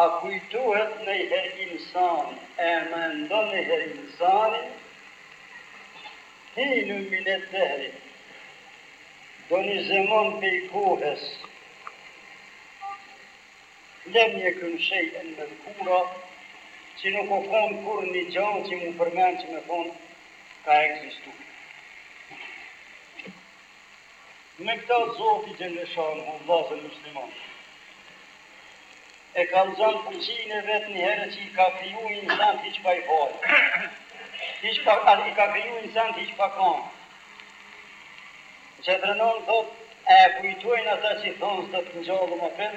A kujtohet nëjher insani e mendon nëjher insani hinun mined dehri do një zemon pej kohes lem jekun shejen medhkura që nuk o kon kurrë një gja që mu përmend që me thonë ka ekzistu. Me këta Zoti xhelleshanuhu vllazën musliman e kallxon fuqinë e vet njëherë që i ka kriju insant hiq pa i falë. Hiq pa a, i ka kriju insant hiq pa kanë. Gjedrenon thot, e kujtojnë ata që thonë s'do të ngjallemi prap,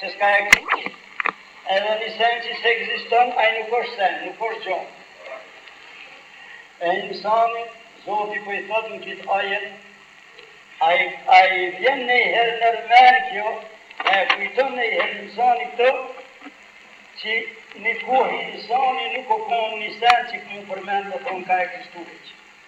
Se s'ka ekzistu edhe ni sen qi s'ekziston ai nuk osht sen nuk osht gjo e insani zoti po i thot në kit ajet a i a i vjen nejher ner men kjo a e kujton nejher insani kto qi ni koh insani nuk o kon ni sen qi ku mu përmen me thon ka ekzistu hiq.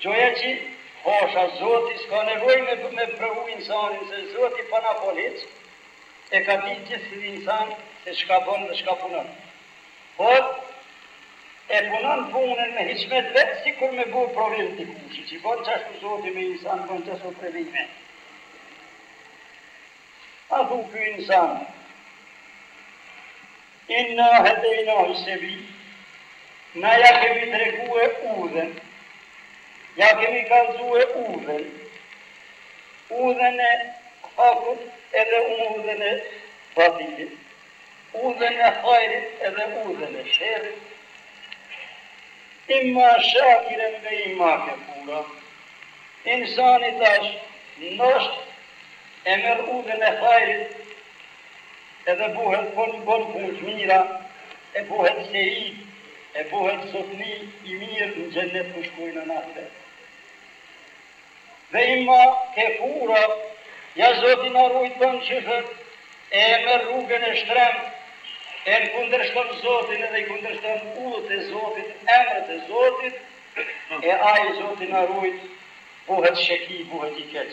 Gjoja qi hasha zoti ska nevoj me me provu insanin se zoti po na fol hiq e ka dit gjithsedi insan se çka bon dhe çka punon por e punon punen me hiçmet vet sikur me bo provim dikushi qi bon qashtu zoti me insan bon qashtu previme a thu ky insan. Inna hedejnahu sebil, Na ja kemi tregue udhën, ja kemi kallxue udhën, udhën e hakut edhe udhën e batilit, udhën e hajrit edhe udhën e sherrit, imma shakiren ve imma kefura, insani tash n'dashtë e merr udhën e hajrit, Edhe buhet po bën punë të mira e buhet Seid e buhet zotni i mirë në xhenet ku shkojnë në ahiret ve imma kefura ja zoti na rujt bën qyfër e e merr rrugën e shtremtë e në kundërshton zotin edhe i kundërshton udhët e zotit emrët e zotit e ai zoti na rujt buhet sheki buhet i keq.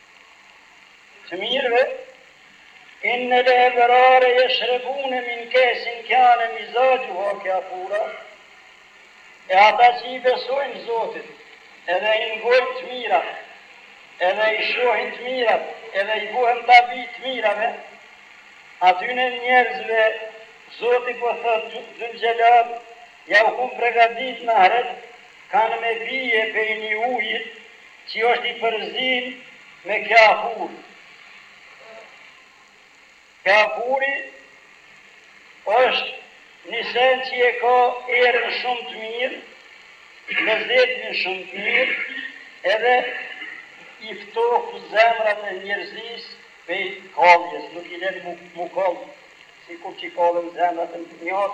Të mirëve, inne le ebrare jeshrebune min kesin kane mizaxhuha kafura, e ata që i besojnë Zotit, edhe i ngojnë të mirat, edhe i shohin të mirat, edhe i bëhen tabi të mirave, atyne njerëzve Zoti po thotë, Zul Xhelal, Ja u kum pregadit n'ahiret kan me pije pej ni ujit qi osht i përzin me keafur keafuri osht ni sen qi e ka erën shum të mir lezetin shum të mir edhe i ftof zemrat e njerzis pej kalljes nuk i len mu kall sikur qi kallen zemrat e n'dynjat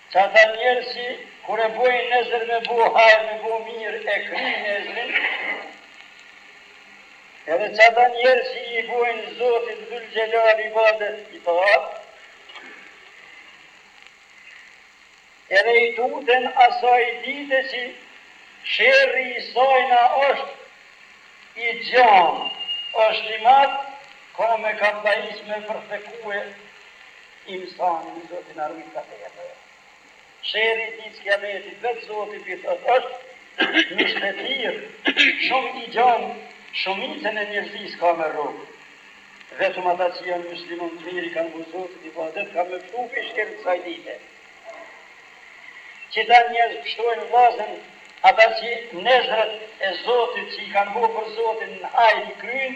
Qata njerzi kur e bojn nezër me bo hajr me bo mir e kryjn nezrin edhe qata njerzi i bojn zotit dhul xhelal ibadet itat edhe i tuten asaj dite qi sherri i sajna osht i gjan osht i madh ka me kapllais me përthekue Insani i zoti na rujt nga tepër sherri ditës kiametit vet zoti pi thot është mustetir shum i gjon shumicën e njerzis ka me rrok vetëm ata që jan mysliman të mir i kan bo zotit ibadet kan me pështu pej sherrit saj dite qita njerz pështojn vllazën ata që nezret e zotit që i kan bo për zotin hajr i kryjn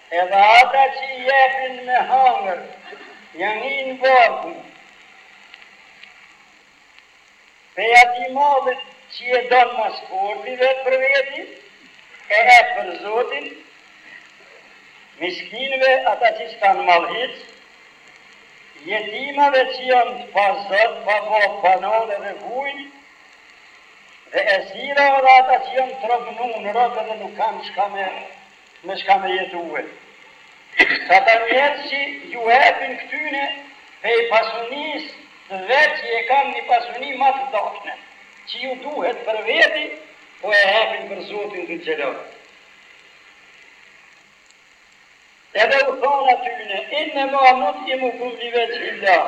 Edhe ata që i jepin me hangër ja ngijn barkun prej atij mallit që e don mas forti vetë për veti e ep për Zotin miskinëve ata që skan mall hiç jetimave që jan t'pa zot pa babë pa nanë edhe vujn dhe esira edhe ata që jan t'robnun rob edhe nuk kan çka me Me çka me jetue. Qata njerz qi ju epin ktyne pej pasunis të vet qi e kan ni pasuni ma të dashme qi ju duhet për veti po e epin për zotin dhul xhelal edhe u thon atyne innema nutimukum li vexhi llah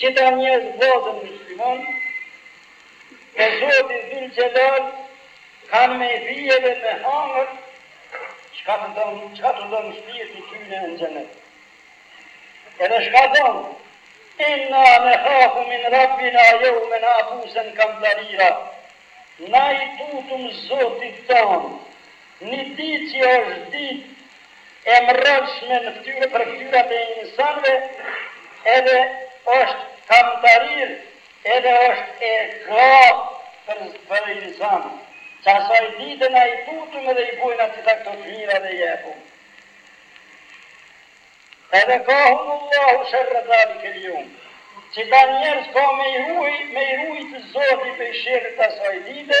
Qita njerz vllazën myslimon te zoti zul xhelal kan me pi edhe me hangër qka të don qka tu don shpirti tyne në xhenet edhe shka thon inna nekhafu min rabbina jeumen abusen kamtarira na i tutum zotit ton Një ditë që është ditë e mrrolshme në fytyrë për fytyrat e insanëve edhe është kamtarirë edhe është e gatë për insan qasaj dite na i tutum edhe i bojna gjitha këto të mira dhe i jepum fevekahumullahu sherre zalikel jeum qita njerëz ka me i ruaj me i rujt zoti prej sherrit të asaj dite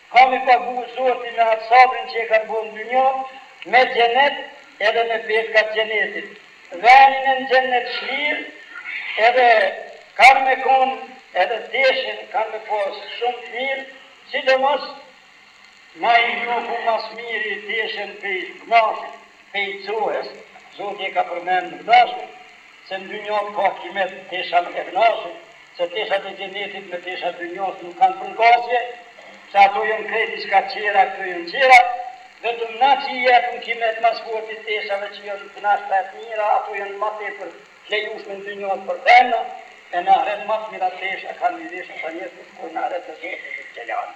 Ka me pagu Zoti me atë sabrin që e kanë bo n'dynja me xhenet edhe me petka t'xhenetit venine n'xhennet çlirë edhe kanë me kon edhe veshen kanë me pas shumë t'mirë sidomos ma i njohu mas miri veshen prej kumashit Pejçyesh, Zoti e ka përmend n'dashur se në dynjot ka kimet teshan e mnasht, se teshat e xhenetit me teshat e dynjos nuk kanë përngasje, se ato janë krejt diçka tjera, këto janë tjera, vetëm na që i jepëm kimet mas forti teshave që janë t'mnashta e t'mira, ato janë ma tepër t'lejushme në dynjot për femna, e n'ahiret ma t'mira tesha kanë me i veshë ata njerëz që shkojnë n'ahiret te Zoti dhul xhelali.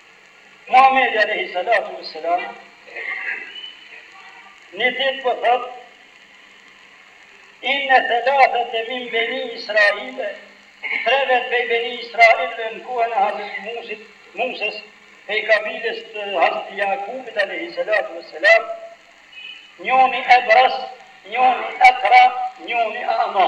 Muhamedi alejhi salatu ve selam një ditë po thot Inne thelatheten min beni Israile tre vet pej beni Israilve në kuhen e Hazreti Musit, Musës pej kabiles të Hazreti Jakubit alejhi salatu ve selam njoni Ebras, njoni Akra, njoni Ama.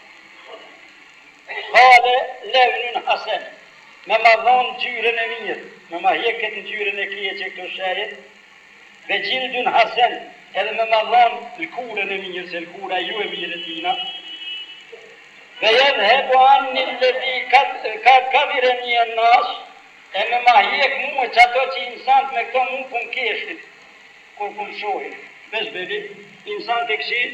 Kale levnun hasen, me ma dhon ngjyrën e mirë, me ma hjek këtë ngjyrën e keqe, këto shenjat, ve jildun hasen, edhe me ma dhon lëkurën e mirë, se lëkura jo e mirë e tina, ve jedhhebu anni ledhi kadhireni en-nas, e me ma hjek mua qato që insant me këto mu po m'keshin, kur po m'shohin. Ve shebli, insant e keshin.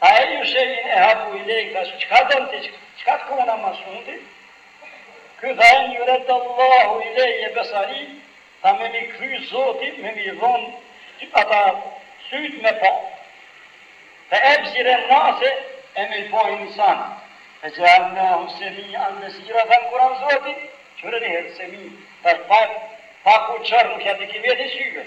Ejju shej'in ehabbu ilejke çka don ti çka të kona mas forti ky tha en jeruddallahu ilejje besari tha me mi kthy zoti me mi dhon ata syt me pa fe ebsir en nase e me pa insan fe xhealnahu semian besira thë në kuran zoti qërë një herë semi thash pa pa ku qërë nuk ja di kimetin syve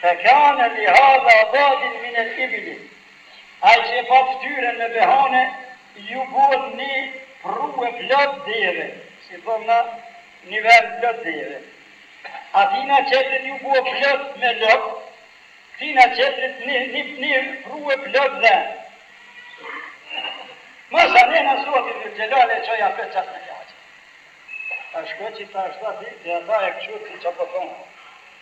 Fekane li hadha vadin minel ibili, ai që e pat ftyrën me behane iu bën ni prrue plot deve, si thojmë na ni ven plot deve. Atina tjetrit iu bue plot me lop, ktina tjetrit ni ni ni prrue plot dhen. Masanej Zoti dhul xhelali e çoi qatë melaqe. Ta shkoçi ta shtati dhe ata e kçurti çka po thonë.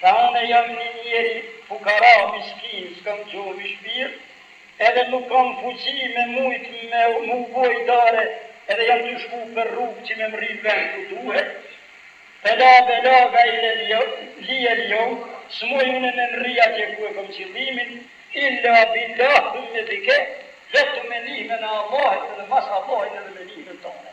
Tha une jam ni njeri fukara miskin skam gjo n'shpi edhe nuk kam fuqi me mujt me u bo idare edhe jam tu shku per rrug qi me mrri n'vend ku duhet fela belaga lijel jeum smuj une me mrri qaty ku e kom qillimin illa billah thumme bike vetëm me nihmen e Allahit edhe mas Allahit edhe me nihmen tane.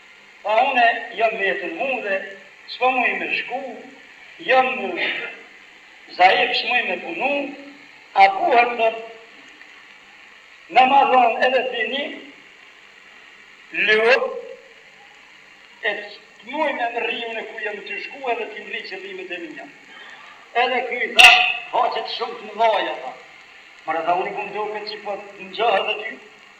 Tha une jam met n'udhë spo muj me shku jam zaif smuj me punu a bohet thot me ma dhon edhe ti ni lop e t'muj me mrri une ku jam ty shku edhe ti mrri qëllimet e mia edhe ky i tha haqet shum të mëdhaja tha more tha une po mdoket si po të ngjoh edhe ty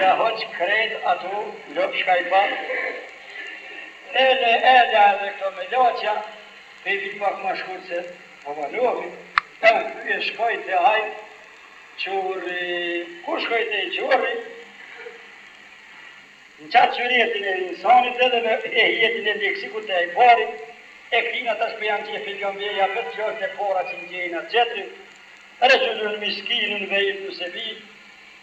Ja hoq krejt ato lop çka i pat edhe e la edhe këto melaqja me i bi pak ma shkurt se po vonohmi e u kthye shkoj te ai qorri kur shkoj te ai qorri n'qat syretin e insanit edhe me hejetin e leksikut te ai pari e krina tash po ja nxeh pejgamberi a vet fjalët e para që nxehin at tjetri Rexhulun miskinun ve ibnu sebil,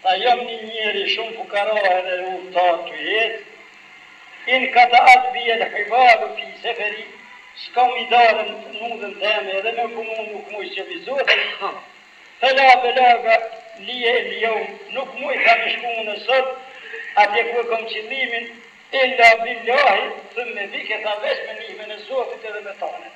tha jam një njeri shumë fukara edhe udhëtar që ec, inkata'at bi el hibalu fi seferi, s'kam mi dalë n'udhën teme edhe me komë nuk muj s'jam i zoti, fela belage lije el jeum, nuk muj tha me shku une sot atje ku e kam qëllimin, illa billahi thumme bike tha veç me ndihmën e zotit edhe me tanen.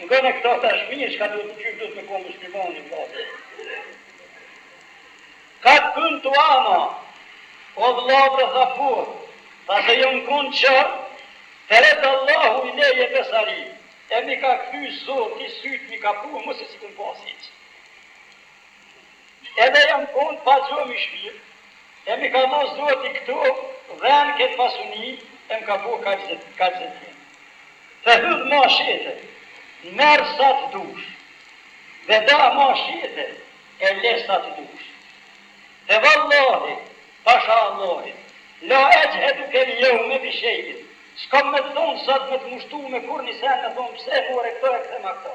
Nga në këta thash mirë çka duhet qysh duhet me kon muslimani vllazë Kad kuntu ama O vlla të hapur Tha se jom kon qorr Fe redd Allahu ilejje besari E mi ka kthy zoti syt mi kapu mos e si kum pas hiq. Edhe jam kon pa gjo mi shpirt e mi ka dhonë zoti këto dhen ketë pasuni e më ka bo kaq dhe kaq dhe tjetë fe hudh ma shite merr sa të dush ve da ma shite e le sa të dush fe vallahi pasha Allahin la exhhedukel jeume bi shejin s'kam me të thonë sot me të ngushtu me kurrë ni sen me thonë pse more këto e kthema këto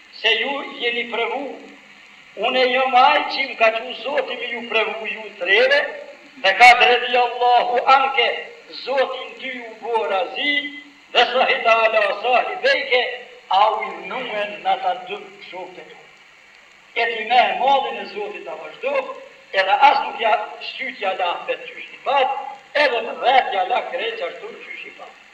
Se ju jeni prevu, une jom ai qi m'ka qu Zoti me ju prevu ju treve, fe kad redhijallahu anke, Zoti n'ty u bo razi, ve sahita ala sahibejke, a u idhnu n'ata dy shokët e tu. E ti me mallin e Zotit ta vazhdoft, edhe as nuk ja shqyt ja la vet qysh i pat, edhe vet ja la krejt qashtu qysh i pat.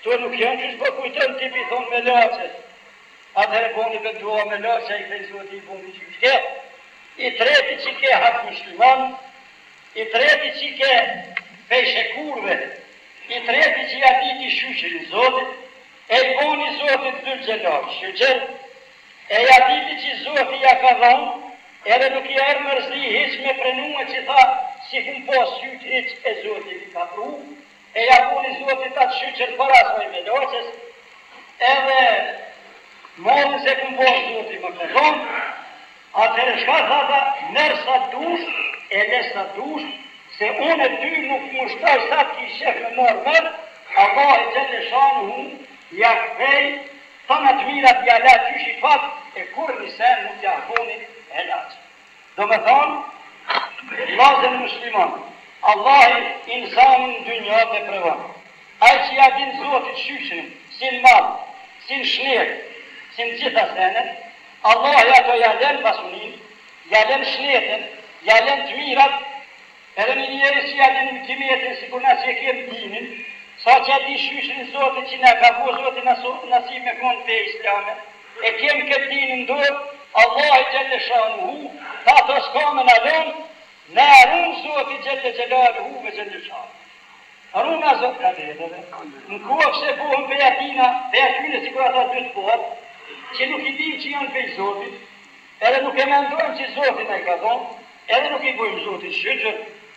Kto nuk jan qysh po kujton ti po i thon melaqet atëher boni bedua melaqe ai prej zoti i boni qysh ke i treti qi ke hak mysliman i treti qi ke pej shekurve i treti qi ja diti shyqerin zotit e i boni zotit dhul xhelal shyqer e ja diti qi zoti ja ka dhan edhe nuk i erdh mërzi hiq me prenue qi tha si kom pas syt hiq e zoti mi ka pru E ja boni zotit atë shyqër para asaj melaqes edhe mallin se kom bo zoti ma ka dhon atëherë shka tha tha mer sa dush e le sa dush se une ty nuk mshtoj sa të kish qef me marr mer Allahi xhelle shanuhu ja kthej tana të mirat ja la qysh i pat e kurrnisen nuk ja boni helaq. Domethënë, vllazën musliman, Allahi insanin në dynja te provon. Ai që ia din Zotit shyqrin, si në mall, si në shnetë, si në gjitha senet, Allahi ati ia len pasuninë, ia len shnetën, ia len të mirat, edhe një njeri që ia din kimetin sikur na që e kemë dinin, sa që e di shyqrin Zotit që na e ka bo Zoti nasip me kon fe islame, E kem këtë dinë në dorë, Allahi xhelle shanuhu tha atë ska me na lënë, na e run Zoti xhelle xhelaluhu ve xhelle shanuhu. Runa Zot kadeteve, nkoofse bohem prej atyne, prej atyne sikur ata dy të parë, që nuk i dimë që janë prej Zotit, edhe nuk e mendojmë që Zoti na i ka dhon, edhe nuk i bojmë Zotit shyqër,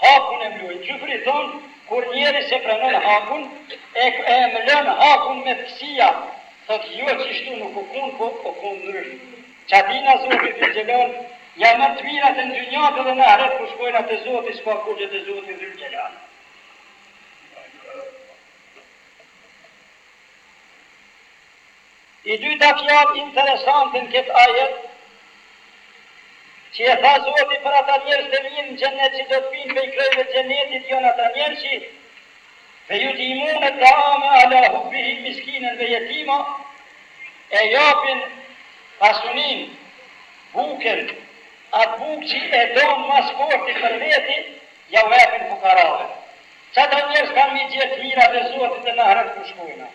Hakun e mlon qyfri thon kur njeri se pranon hakun e e mlon hakun me fsia thot jo qishtu nuk u kun po u kun ndrysh qatina zoti dhul xhelal ja merr të mirat e n'dynja edhe në ahret kur shkojna te zoti ska kurgje te zoti dhul xhelal. E dyta fjalë interesante në këtë ajet që e tha Zoti për ata njerëz të mirë në Xhennet që do të pinë prej krojeve të Xhennetit janë ata njerëz që Ve jut'imune ta'ame ala hubbihi miskinen ve jetima e japin pasuninë, bukën, atë bukë që e don mas forti për veti, jau epin fukarave. Qata njerëz kanë m'i gjetë mirat e Zotit edhe n'ahret kur shkojna?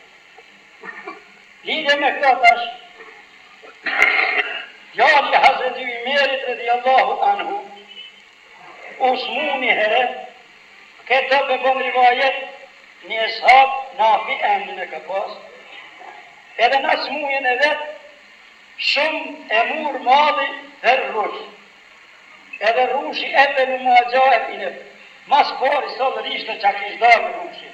Lidhje me këto tash, djali i Hazreti Ymerit radijallahu anhu u smu ni herë, këtë e bën rivajet një eshab nafi emrin e ka pas, edhe në smujën e vetë shumë e murë malli për rrush, edhe rrushi e parë nuk mujke gjahet i nëpë, mas pari se rishtë që a kishtë dalë rrushi.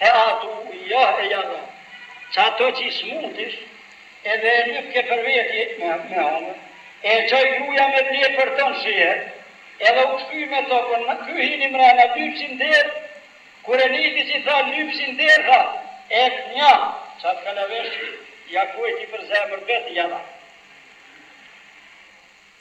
E atu jah e ja dha, çato qi smutis edhe e lypke për veti me hongër, e çoj gruja me ble për të nxjerr, edhe u kthy me to po ky hini mrena lypsi n'derë, kur e niti qi tha lypsi n'derë tha, epnja, çat kalavesh ja kuaj ti për zemër vet ja dha.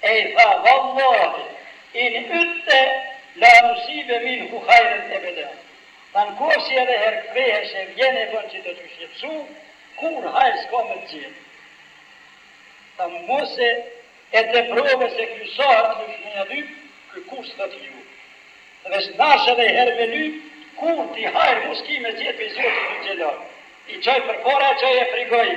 E i tha, Vallahi, in udte la nusibe minhu hajren ebeda, tha në koftë se edhe herë kthehesh e vjen e bën që të të shqetësu, kurrë hajër s'ka me të gjet. Tha, mos e e teprove se ky sa herë dush me ia lyp, ky kurrë s'thot jo. Dhe veç n'ardhsh edhe herë me lyp, kurrë ti hajër mos ki me gjet prej Zotit Dhul Xhelal. I çoj përpara e çoj e frigoi,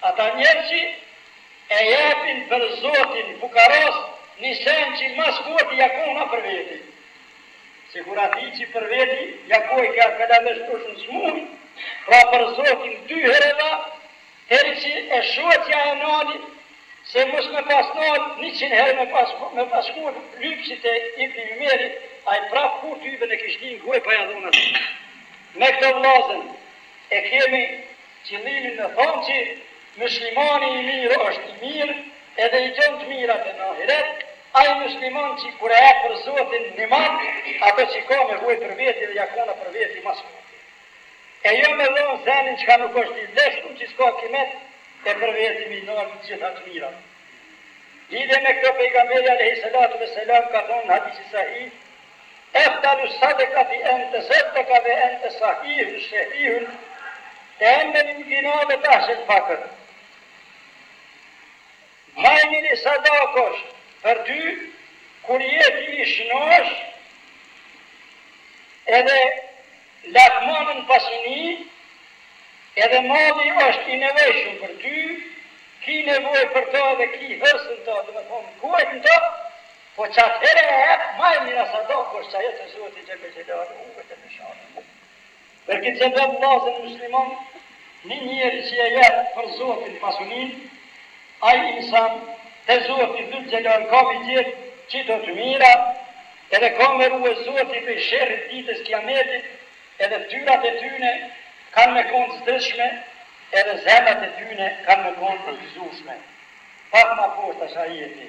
Ata njerz qi e japin per zotin fukaras ni sen qi mas forti ja ka ona per veti. Sikur ati qi per veti ja kojke at kalavesh rrush në smun pra per zotin dy her e dha deri qi e shoqja e nali se mos me pas nal njëqind her me pas shku lypsi te ibni ymeri ai prap kurr tybe në kish shti n'goj pa ja dhon atij. Me kto vllazen e kemi Qëllimin me thanë qe myslimani i mirë është i mirë edhe i gjon të mirat e në ahiret, ai mysliman qi kur e ep për Zotin nimet ato qi ka nevojë për veti dhe ja ka ona për veti ma së shumti. E jo me dhanë senin qka nuk është i vlefshum qi ska kimet e për veti mi nal të gjitha të mirat. Lidhje me këtë pejgamberi alejhi selatu vesselam ka thanë në hadisi sahih, Efdalu sadekati en tesaddaka ve ente sahihun shehihun Te'mulul gina ve tahshel fakr Ma e mira sadakë është për ty kur je ti i shënosh edhe lakmon në pasuni edhe malli është i nevojshëm për ty ki nevojë për të dhe ki hërs në të, do të thonë, kuajt në të, Po çat here e ep ma e mira sadak osht çajo te zoti xhelle xhelaluhu ve amme shanuhu per kit sebep vllazën musliman ni njeri qe ja jep per zotin pasunin ai insan te zoti dhul xhelal ka mi gjet qito të mira edhe ka me rue zoti prej sherrit dites kiametit edhe ftyrat e tyne kan me kon t'zdritshme edhe zemrat e tyne kan me kon të gëzushme pak ma poshtë tash ajeti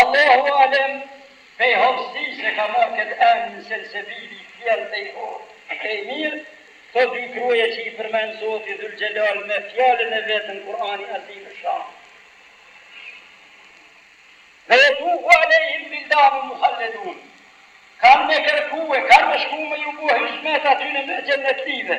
Allahu alem pej hofsisë e ka marrë këtë emën Selsebil i thjellë dhe i hofshëm e i mirë këto dy kroja që i përmend Zoti Dhul-Xhelal me fjalën e vet në Kur'ani Azim Shan Ve yetufu alejhim wildanun muhalledun kanë me kërkue kanë me shku me ju bo hizmet atyne xhennetlive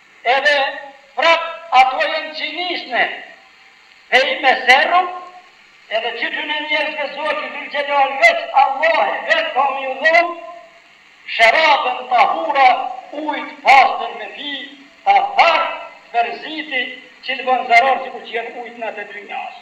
Edhe prap ato jan çinive pej me serm edhe qytyne njerzve zoti dhylgjelal veq allahi vet ka me ju dhon sheraben tahura ujë të pastër me pi pa farë t'përziti qi t'ban zarar sikur që jan ujët n'atë dynjasë.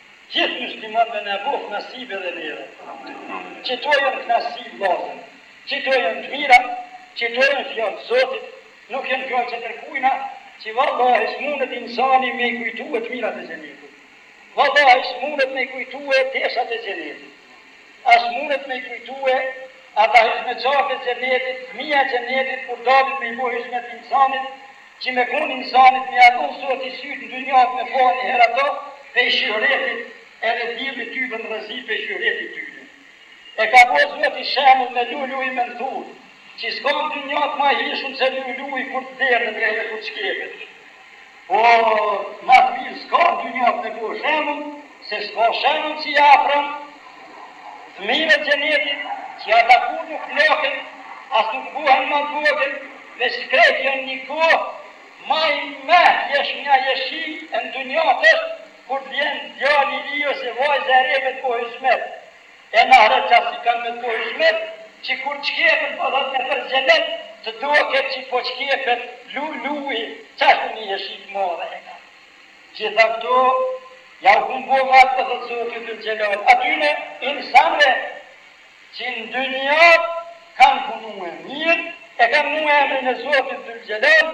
Gjithë myslimanëve na bof nasib edhe neve. Që t'ua jenë kënaqësi vllazën, që t'ua jenë të mira, që t'ua jenë fjalë të Zotit, nuk janë fjalë çeterkujna, që vallahi s'mundet insani me i kujtue të mirat e xhenetit. Vallahi s'mundet me i kujtue teshat e xhenetit. As munet me i kujtue ata hizmetçarët e xhenetit, fmija e xhenetit kur dalin me i bo hizmet insanit, qi me kon insanit me ja dhon Zoti sytë n'dynja me pa ni her ato pej shyhretit edhe dili ty vën rrezi pej shyhretit tyne. E ka bo Zoti shembull me luluj menthur, qi s'ka n'dynja ma hishun se luluj kur të derdhet edhe kur të shkepet. Po ma të mirë s'ka n'dynja me bo shembull se ska shembull qi ja afron fëmijëve t'xhenetit qi ata kurr nuk plaken as nuk bohen ma të vogel veq krejt jon ni kohë ma i hijshëm, ma hijeshi e n'dynja është kur të vjen djali i ri ose vajza e re me të bo hizmet E marre ca si kan me bo Hizmet qi kur çkjepën poshtë e përpjetë të doket qi po çkjepet luluj qashtu ni hijeshi të madhe e kan gjitha kto jau ka bo vadë Zoti dhul xhelal atyne insanve qi në dynja kan punue mir e kan nue emrin e zotit dhul xhelal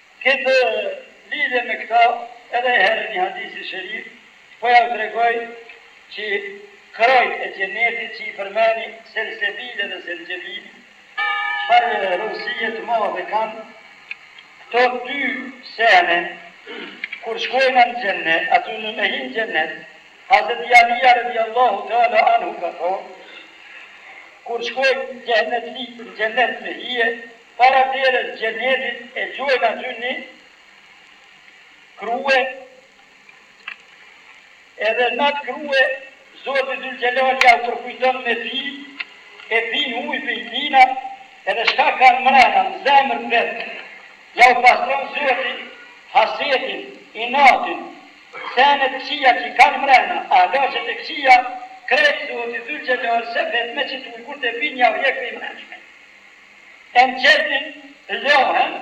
Këtë lidhje me këto edhe ni herë një hadisi sherif po jau tregoj që krojet e xhenetit që i përmeni selsebile dhe senxhebile çfarë rëndësie të madhe kanë këto dy sene kur shkojna në xhenet aty në me hi në xhenet Hazreti Alija radijallahu teala anhu ka thonë kur shkojnë xhenetlijtë në xhenet me hije Para derës Xhenetit e gjuajnë aty ni krue edhe n'at krue Zoti Dhul Xhelal jau përkujton me pi e pin ujë pin prej tina edhe shka kan mrena në zemër vet jau pastron Zoti hasetin inatin senet e këqija qi kan mrena ahlaqet e këqija krejt Zoti Dhul Xhelal se vet me qit ujë kur te pin jau hjek t'mrenshmet. E n'qetrin lahen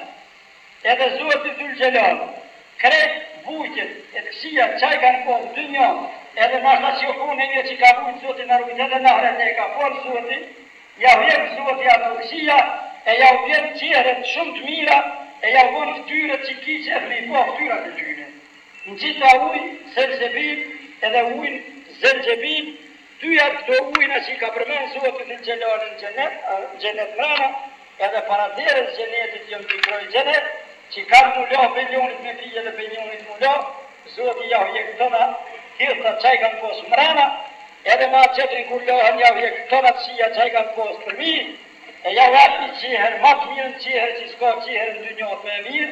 edhe zoti Dul Xhelal, krejt vujtjet e të këqijat ça i kanë kon n'dynja edhe nashta qjo punë e njo që ka vujt zoti na rujt edhe n'ahiret e ka fol zoti jau hjek zoti ato të këqija e jau bjen qehret shum të mira e jau bon ftyret që ki qef me i pa ftyrat e tyne n'qita ujë selsebil edhe ujn zenxhebil Dyjat këto ujna që i ka përmend Zoti Dhul Xhelal n'Xhenet, Xhenet mrena, edhe para derës Xhenetit jon dy kroje Xhenet, që kanë mu la prej njonit me pi edhe prej njonit mu la, Zoti jau hjek tona thithëtat ça i kanë pas mrena, edhe me atë tjetrin kur lahen jau hjek tona të kqijat ça i kanë pas përmi, e jau jap një qehre ma të mirën qehre që ska qehre në dynja ma e mirë,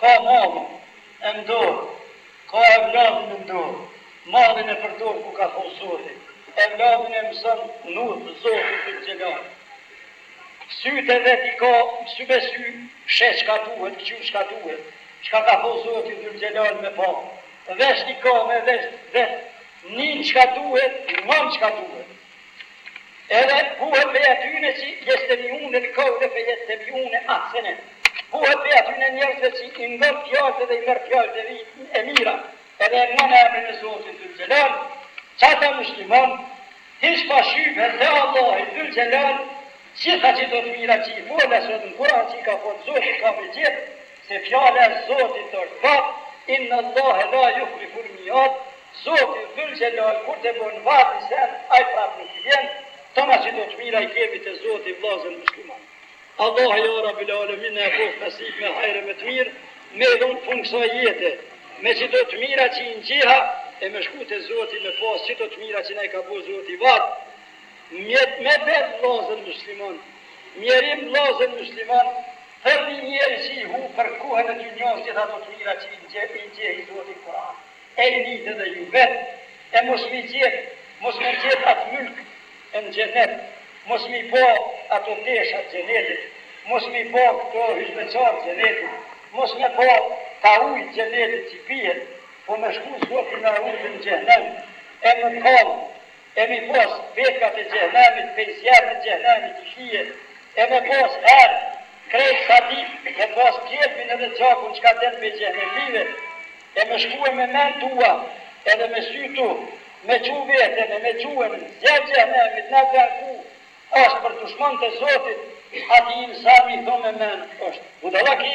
Ka mallin e vet në dorë, ka evladin e vet në dorë, mallin e përdor ku ka thonë Zoti, evladin e mëson në udhë të Zotit dhul xhelali. Sytë e vet i ka sy me sy sheh çka duhet kqyr çka duhet, çka ka thonë Zoti dhul xhelali me pa, vesht i ka me vesht vet nin çka duhet, ngon çka duhet. Edhe bohet prej atyne qi jestemiune lkaule fe jestemiune ahsene, bohet prej atyne njerëzve qi i ngon fjalët edhe i merr fjalët e mira. Edhe e ngon emrin e Zotit Zul-Xhelal, qata muslimanë, hiç pa shybe se Allahi Zul-Xhelal, Gjitha qeto të mira që i folëm sot në Kuran që i ka fol Zoti ka me gjet se fjala e Zotit është vat innallahe la yuhliful miad Zoti dhul xhelal kur te bon vat i send ai prap nuk i vjen tona qeto të mira i kemi te Zoti vllazër musliman Allahe ja rabil alemin na e boft nasip me hajr e me të mir me i dhon fund kësaj jete me qeto të mira që i ngjeha e me shku te Zoti me pas qeto të mira që na i ka bo Zoti vat. Medet medet vllazën musliman Mjerim vllazën musliman Për ni njeri qi i hup për kohen e dynjas gjith ato të mira qi i njehi zoti n'Kuran e i nit edhe ju vet e mos mi gjet mos me gjet at mylk në xhenet mos mi pa ato tesha të xhenetit mos mi pa kto hyzmeqar të xhenetit mos me pa at ujë të xhenetit qi pihet po me shku zoti na rujt në xhehenem e m'u kall e mi pas vetkat e xhehenemit pej zjerrit të xhehenemit i kije e me pas herë krejt sa di me pas qelbin edhe gjakun qka del pej xhehenemlive e me shkue me men tua edhe me sy tu me qu veten e me que në zjerr xhehenemit në ven ku është për dushman të zotit ati insani i thonë me men është budallaki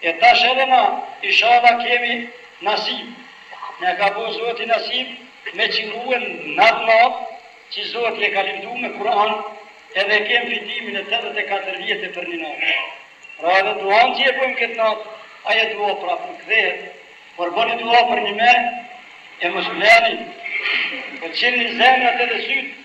E tash edhe na ishalla kemi nasip na ka bo zoti nasip me qëllue nat natë që zoti e ka lavdu në Kur'an edhe e kem fitimin e tetëdhjetë e katër vjete për një natë pra edhe duan që e bojm kët natë ajo dua prapa nuk kthehet por boni dua për një me e mos fleni po qelni zemrat edhe sytë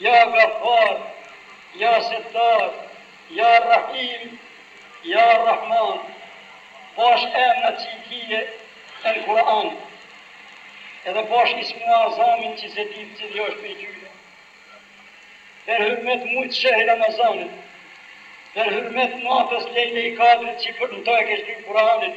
Ya Gaffar, Ya Settar, Ya Rahim, Ya Rahman, bash emrat që i kije en Kur'an, edhe bash Ismu Azamin që s'e dim cili është prej tyre. Per hyrmet mujit shehri Ramazanit, per hyrmet natës lejle i kadrit që për në të e ke zhdjerg Kur'anin,